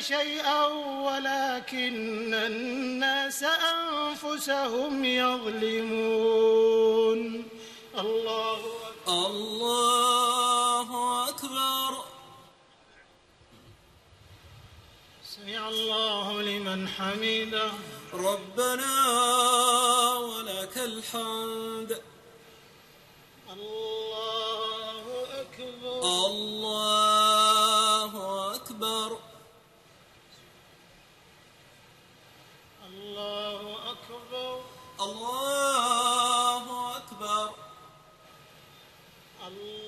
شيئا ولكن الناس أنفسهم يظلمون. الله أكبر. الله أكبر. سمع الله لمن حمده. ربنا ولك الحمد. الله أكبر. الله আমি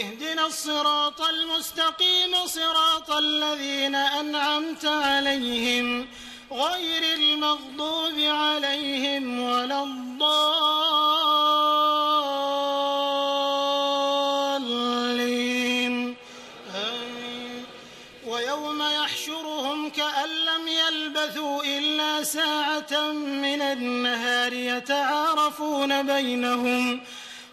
اهدنا الصراط المستقيم صراط الذين أنعمت عليهم غير المغضوب عليهم ولا الضالين. ويوم يحشرهم كأن لم يلبثوا إلا ساعة من النهار يتعارفون بينهم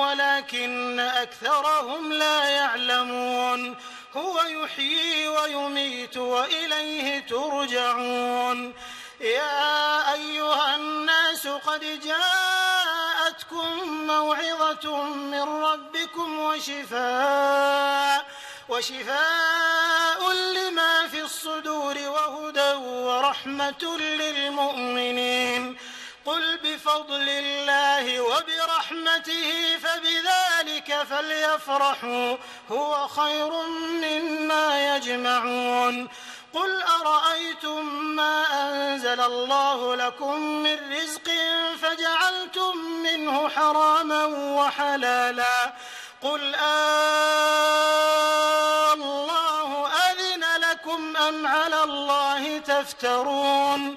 ولكن أكثرهم لا يعلمون. هو يحيي ويميت وإليه ترجعون. يا أيها الناس قد جاءتكم موعظة من ربكم وشفاء وشفاء لما في الصدور وهدى ورحمة للمؤمنين. قل بفضل الله وبرحمته فبذلك فليفرحوا هو خير مما يجمعون. قل أرأيتم ما أنزل الله لكم من رزق فجعلتم منه حراما وحلالا؟ قل آه الله أذن لكم أم على الله تفترون؟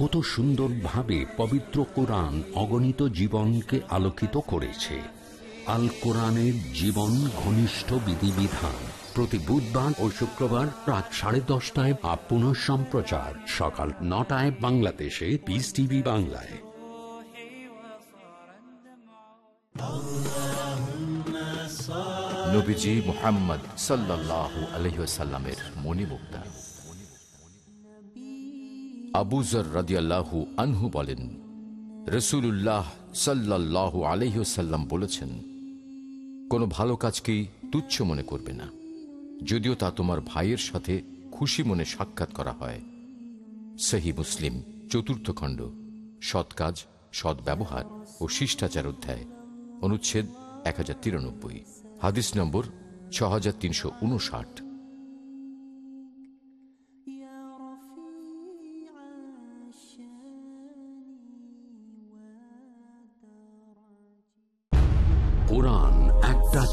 কত সুন্দরভাবে পবিত্র কোরআন অগণিত জীবনকে আলোকিত করেছে। আল কোরআনের জীবন ঘনিষ্ঠ বিধিবিধান। প্রতি বুধবার ও শুক্রবার রাত সাড়ে দশটায় বা পুনঃ সম্প্রচার। সকাল নটায় বাংলাদেশে পিস টিভি বাংলায়। নবীজি মোহাম্মদ সাল্লাহ আলহিসাল্লামের মণিমুক্তা। আবুজর রাদিয়াল্লাহু আনহু বলেন রসুল্লাহ সাল্লাহ আলহিসাল্লাম বলেছেন, কোনো ভালো কাজকেই তুচ্ছ মনে করবে না। যদিও তা তোমার ভাইয়ের সাথে খুশি মনে সাক্ষাৎ করা হয়। সহি মুসলিম, চতুর্থ খণ্ড, সৎ কাজ, সৎ ব্যবহার ও শিষ্টাচার অধ্যায়, অনুচ্ছেদ এক হাজার তিরানব্বই, হাদিস নম্বর ছ হাজার তিনশো উনষাট।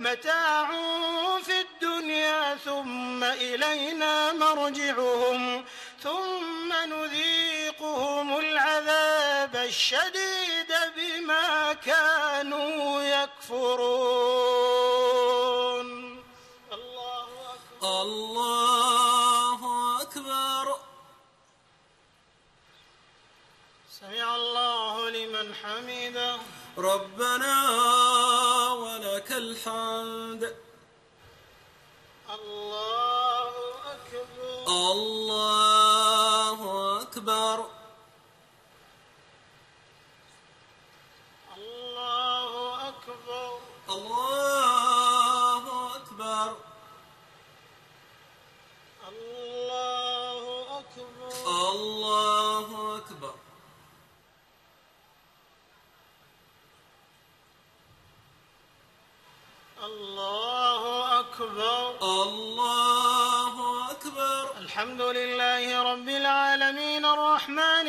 متاع في الدنيا ثم إلينا مرجعهم ثم نذيقهم العذاب الشديد بما كانوا يكفرون. الله أكبر. الله أكبر. سمع الله لمن حمده. ربنا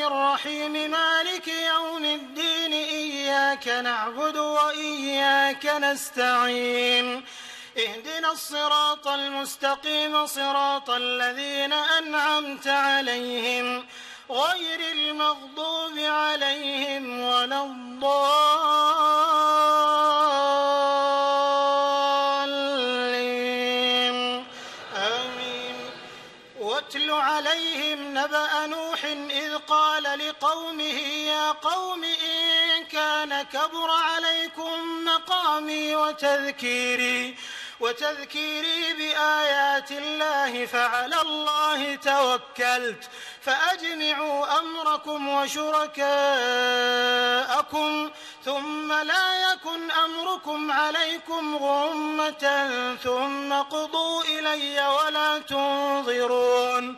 الرحيم مالك يوم الدين إياك نعبد وإياك نستعين. اهدنا الصراط المستقيم صراط الذين أنعمت عليهم غير المغضوب عليهم ولا الضالين. آمين. واتل عليهم نبأ نوح قال لقومه يا قوم إن كان كبر عليكم مقامي وتذكيري وتذكيري بآيات الله فعلى الله توكلت فأجمعوا أمركم وشركاءكم ثم لا يكن أمركم عليكم غمة ثم قضوا إلي ولا تنظرون.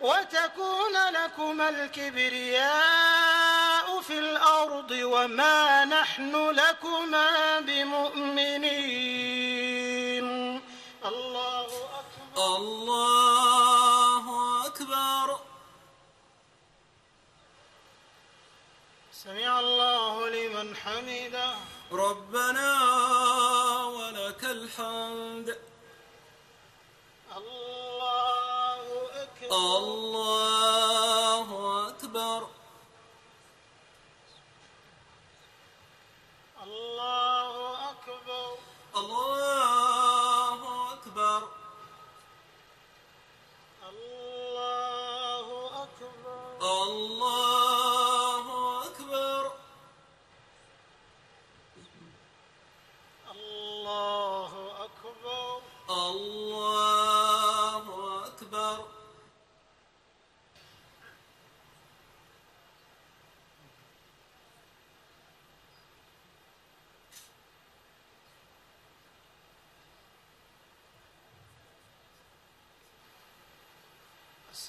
وتكون لكما الكبرياء في الأرض وما نحن لكما بمؤمنين. الله أكبر. الله أكبر. سمع الله لمن حمده. ربنا ولك الحمد. الله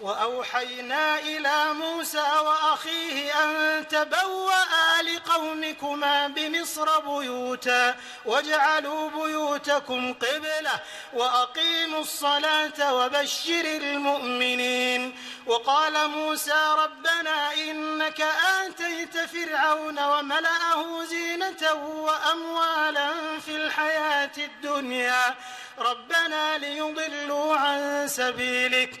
وأوحينا إلى موسى وأخيه أن تبوأ لقومكما بمصر بيوتا واجعلوا بيوتكم قبلة وأقيموا الصلاة وبشر المؤمنين. وقال موسى ربنا إنك آتيت فرعون وملأه زينة وأموالا في الحياة الدنيا. ربنا ليضلوا عن سبيلك.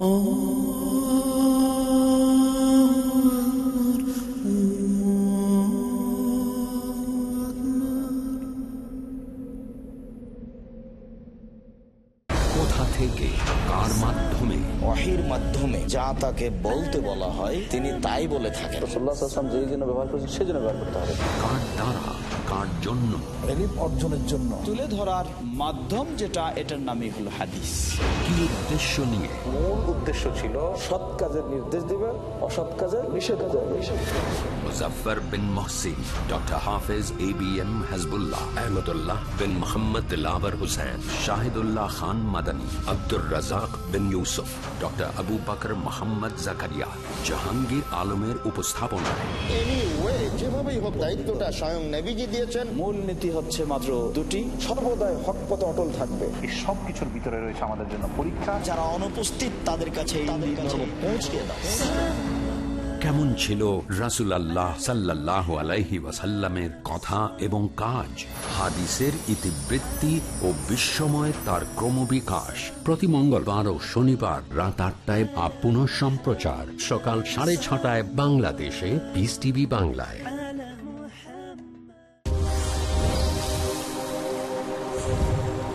থেকে কার মাধ্যমে? ওয়াহির মাধ্যমে যা তাকে বলতে বলা হয় তিনি তাই বলে থাকেন। যেই জন্য ব্যবহার করেছেন সেই জন্য ব্যবহার করতে হবে। কার দ্বারা? কার জন্য। অর্জনের জন্য। তুলে ধরার মাধ্যম যেটা এটার নামই হলো হাদিস। কি উদ্দেশ্য নিয়ে? মূল উদ্দেশ্য ছিল সৎ কাজের নির্দেশ দিবেন অসৎ কাজের Muzaffar bin Mohsin doctor Hafez A B M Hizbullah Ahmadullah bin Mohammad Dilawar Hossain Shahidullah Khan Madani Abdur Razzak bin Yousuf doctor Abu Bakar Mohammad Zakaria. Jahangir আলমের উপস্থাপনায়। যেভাবেই হোক দায়িত্বটা স্বয়ং নেভিজি দিয়েছেন। মূল নীতি হচ্ছে মাত্র দুটি। সর্বদাই হক পথে অটল থাকবে। এই সব কিছুর ভিতরে রয়েছে আমাদের জন্য পরীক্ষা। যারা অনুপস্থিত তাদের কাছে পৌঁছে দাও। কেমন ছিল রাসুল আল্লাহ সাল্লাহ আলাইহি ওয়াসাল্লামের কথা এবং কাজ? হাদিসের ইতিবৃত্তি ও বিশ্বময় তার ক্রমবিকাশ। প্রতি মঙ্গলবার ও শনিবার রাত আটটায় বা পুনঃ সম্প্রচার। সকাল সাড়ে ছটায় বাংলাদেশে পিস টিভি বাংলায়।